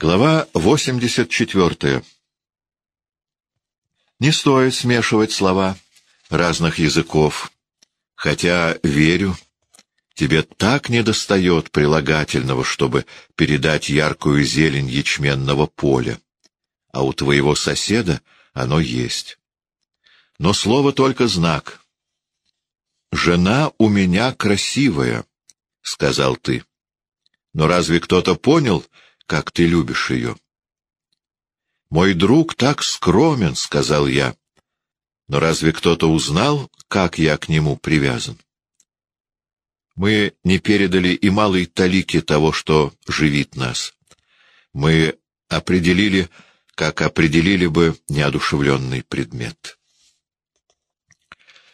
Глава 84. Не стоит смешивать слова разных языков, хотя, верю, тебе так недостает прилагательного, чтобы передать яркую зелень ячменного поля, а у твоего соседа оно есть. Но слово только знак. «Жена у меня красивая», — сказал ты. Но разве кто-то понял, — как ты любишь ее. «Мой друг так скромен», — сказал я. «Но разве кто-то узнал, как я к нему привязан?» Мы не передали и малой талики того, что живит нас. Мы определили, как определили бы неодушевленный предмет.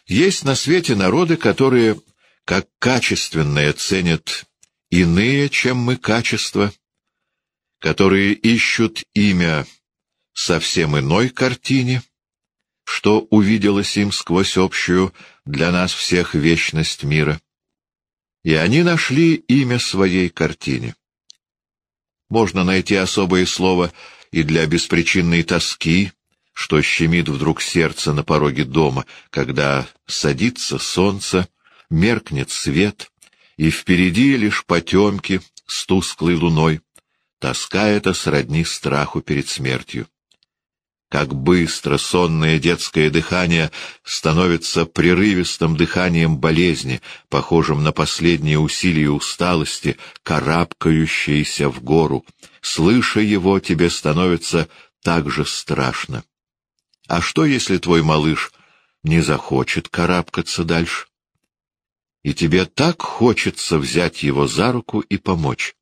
Есть на свете народы, которые, как качественное, ценят иные, чем мы, качества — которые ищут имя совсем иной картине, что увиделось им сквозь общую для нас всех вечность мира. И они нашли имя своей картине. Можно найти особое слово и для беспричинной тоски, что щемит вдруг сердце на пороге дома, когда садится солнце, меркнет свет, и впереди лишь потемки с тусклой луной, Тоска эта сродни страху перед смертью. Как быстро сонное детское дыхание становится прерывистым дыханием болезни, похожим на последние усилия усталости, карабкающиеся в гору. Слыша его, тебе становится так же страшно. А что, если твой малыш не захочет карабкаться дальше? И тебе так хочется взять его за руку и помочь.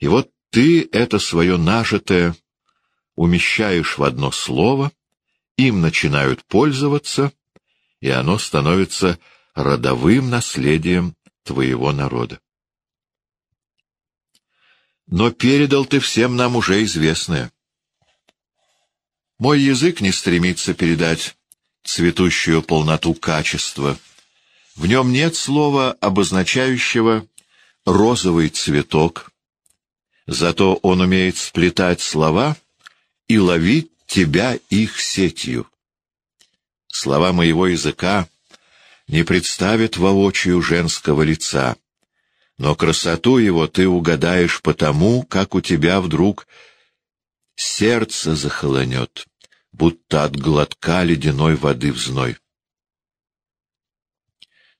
И вот ты это свое нажитое умещаешь в одно слово, им начинают пользоваться, и оно становится родовым наследием твоего народа. Но передал ты всем нам уже известное. Мой язык не стремится передать цветущую полноту качества. В нем нет слова, обозначающего розовый цветок, Зато он умеет сплетать слова и ловить тебя их сетью. Слова моего языка не представят воочию женского лица, но красоту его ты угадаешь потому, как у тебя вдруг сердце захолонет, будто от глотка ледяной воды в зной.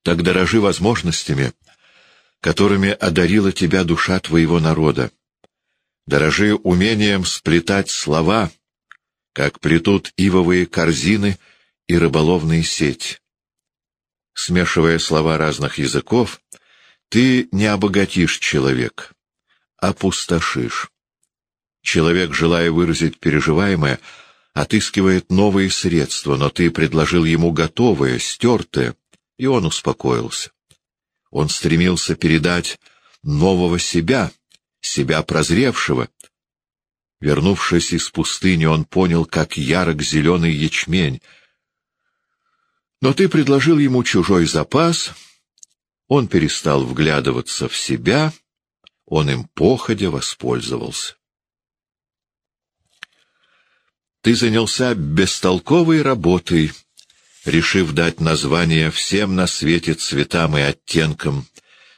Так дорожи возможностями, которыми одарила тебя душа твоего народа. Дорожи умением сплетать слова, как плетут ивовые корзины и рыболовные сети. Смешивая слова разных языков, ты не обогатишь человека, опустошишь. Человек, желая выразить переживаемое, отыскивает новые средства, но ты предложил ему готовое, стертое, и он успокоился. Он стремился передать нового себя — себя прозревшего. Вернувшись из пустыни, он понял, как ярок зеленый ячмень. Но ты предложил ему чужой запас, он перестал вглядываться в себя, он им походя воспользовался. Ты занялся бестолковой работой, решив дать название всем на свете цветам и оттенкам,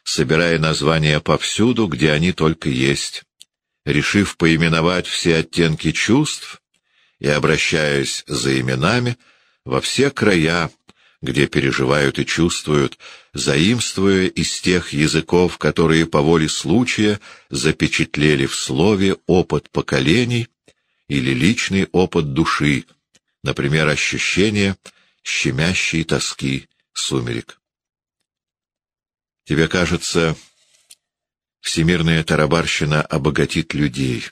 собирая названия повсюду, где они только есть, решив поименовать все оттенки чувств и обращаясь за именами во все края, где переживают и чувствуют, заимствуя из тех языков, которые по воле случая запечатлели в слове опыт поколений или личный опыт души, например, ощущение щемящей тоски сумерек. Тебе кажется, всемирная тарабарщина обогатит людей.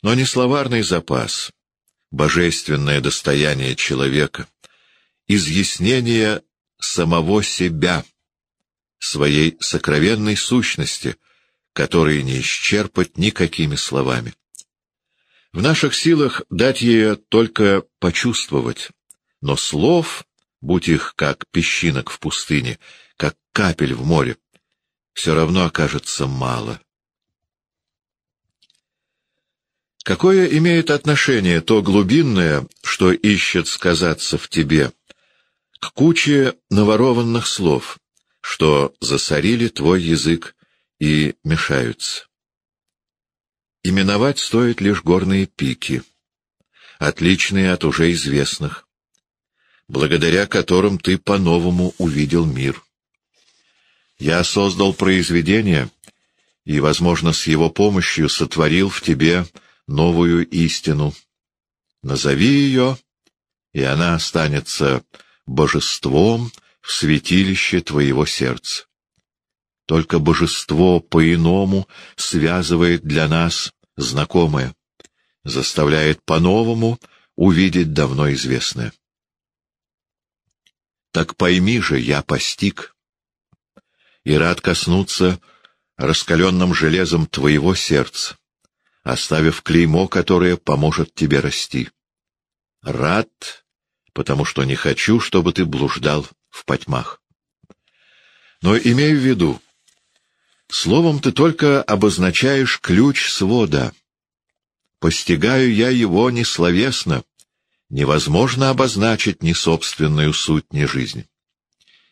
Но не словарный запас, божественное достояние человека, изъяснение самого себя, своей сокровенной сущности, которые не исчерпать никакими словами. В наших силах дать ее только почувствовать, но слов, будь их как песчинок в пустыне, как капель в море, все равно окажется мало. Какое имеет отношение то глубинное, что ищет сказаться в тебе, к куче наворованных слов, что засорили твой язык и мешаются? Именовать стоит лишь горные пики, отличные от уже известных, благодаря которым ты по-новому увидел мир. Я создал произведение и, возможно, с его помощью сотворил в тебе новую истину. Назови ее, и она останется божеством в святилище твоего сердца. Только божество по-иному связывает для нас знакомое, заставляет по-новому увидеть давно известное. Так пойми же, я постиг, и рад коснуться раскаленным железом твоего сердца, оставив клеймо, которое поможет тебе расти. Рад, потому что не хочу, чтобы ты блуждал в потьмах. Но имей в виду, словом ты только обозначаешь ключ свода. Постигаю я его не словесно, невозможно обозначить ни собственную суть, ни жизнь.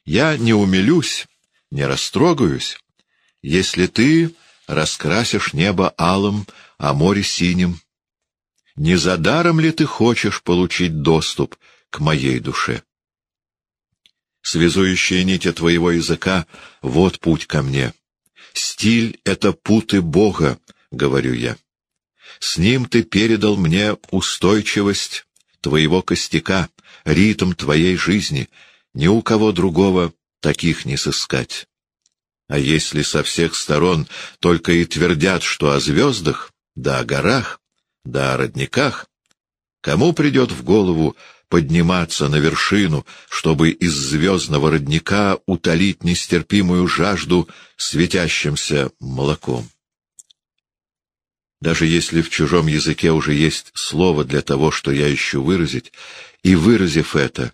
Я не умилюсь, не растрогаюсь, если ты раскрасишь небо алым, а море синим. Не за даром ли ты хочешь получить доступ к моей душе? Связующая нити твоего языка — вот путь ко мне. Стиль — это путы Бога, — говорю я. С ним ты передал мне устойчивость твоего костяка, ритм твоей жизни. Ни у кого другого таких не сыскать. А если со всех сторон только и твердят, что о звездах, да о горах, да о родниках, кому придет в голову подниматься на вершину, чтобы из звездного родника утолить нестерпимую жажду светящимся молоком? Даже если в чужом языке уже есть слово для того, что я ищу выразить, и выразив это,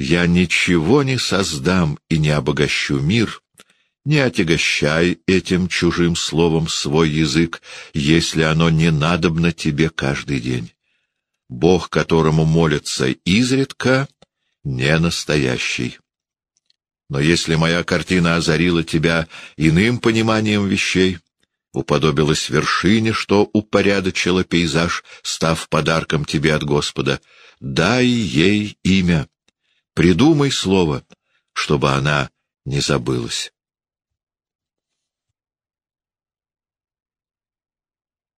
я ничего не создам и не обогащу мир, не отягощай этим чужим словом свой язык, если оно не надобно тебе каждый день. Бог, которому молятся изредка, не настоящий. Но если моя картина озарила тебя иным пониманием вещей, уподобилась вершине, что упорядочила пейзаж, став подарком тебе от Господа, дай ей имя, придумай слово, чтобы она не забылась.